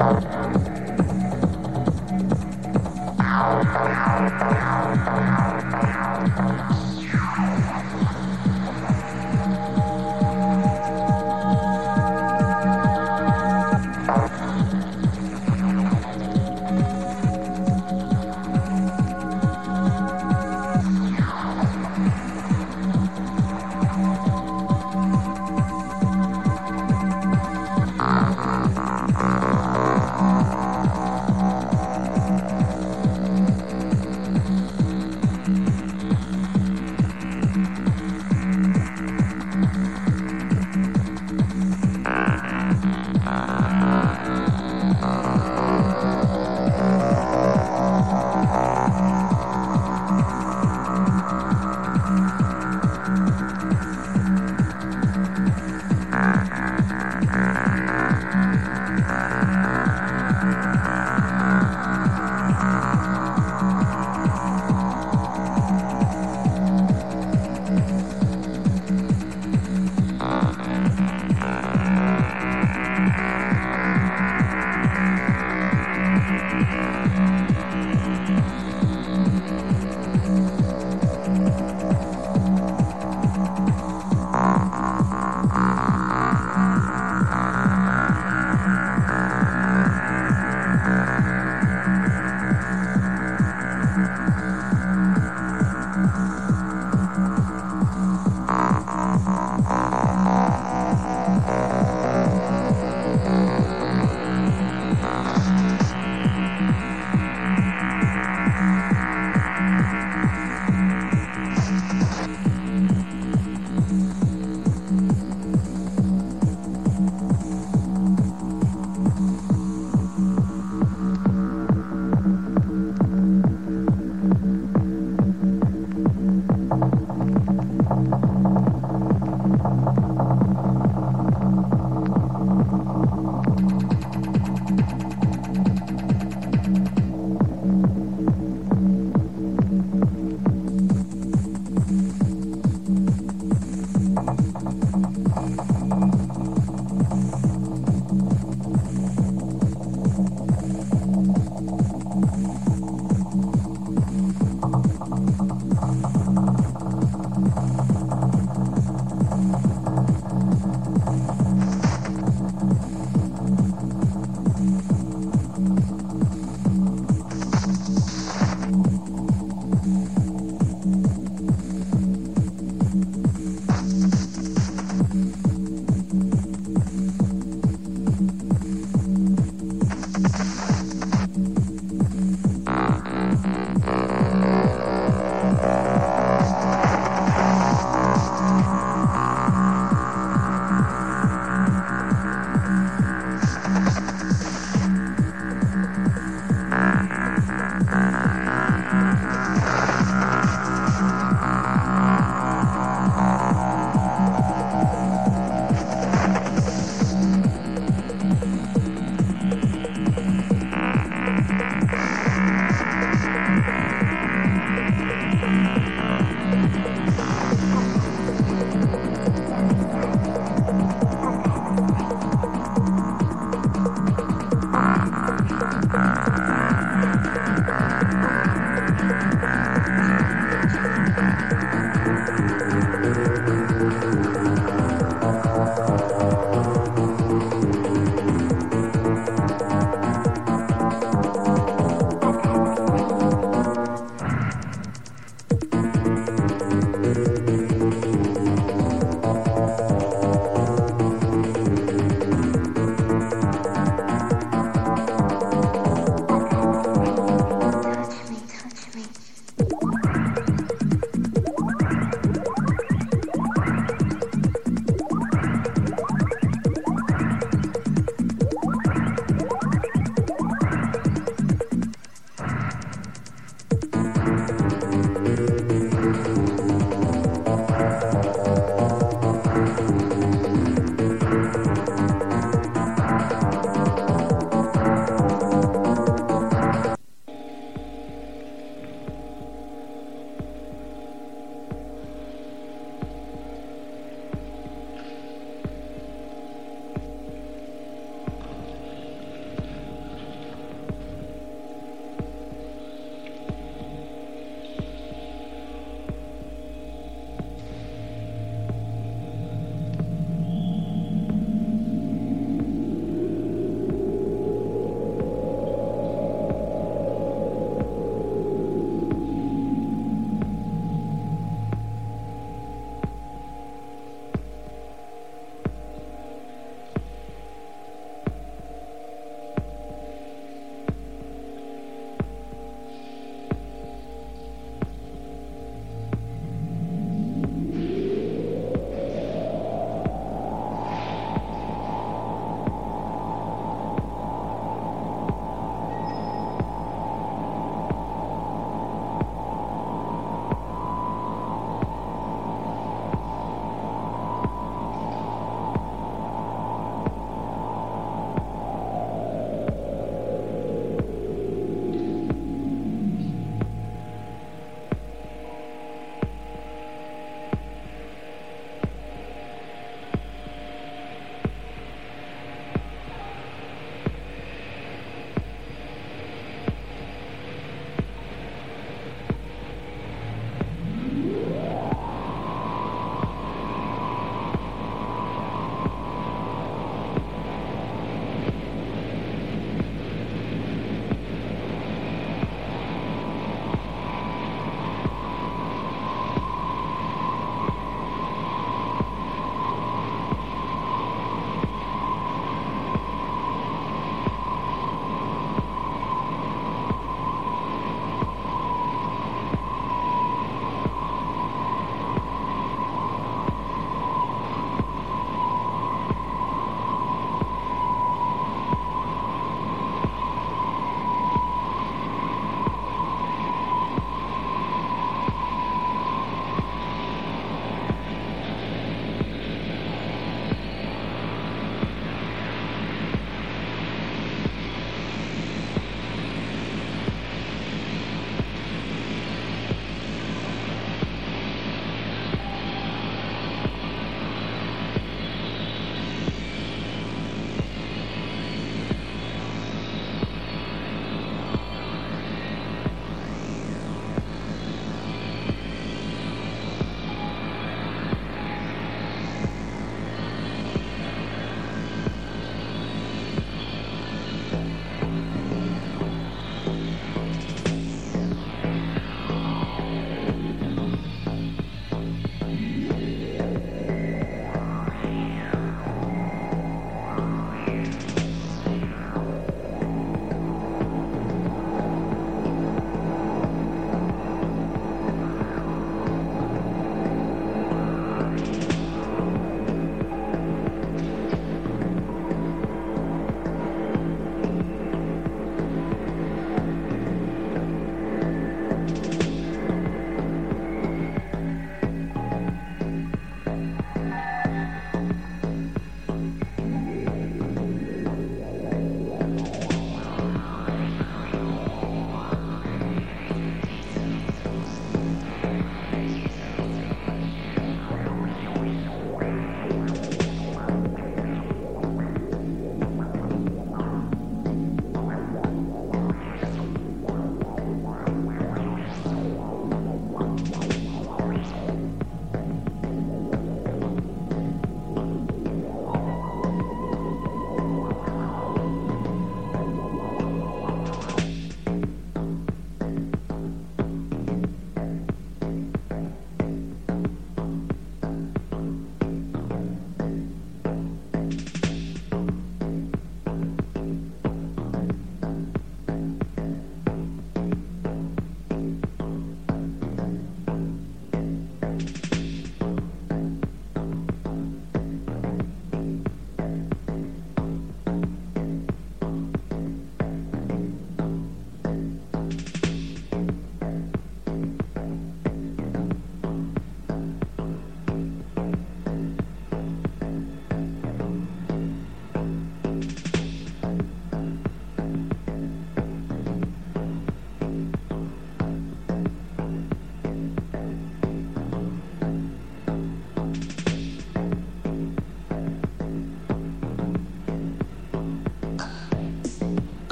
Thank you.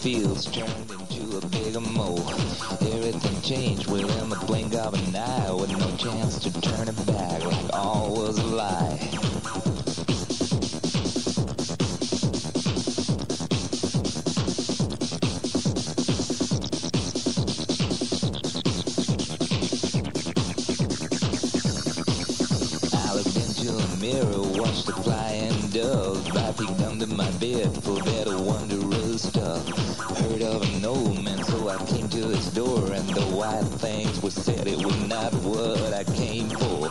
Fields turned into a bigger mole. Everything changed within the blink of an eye, with no chance to turn it back, like all was a lie. Mirror, watched the flying doves. I peeked under my bed for better wondrous stuff. Uh, heard of an old man, so I came to his door, and the white things were said it was not what I came for.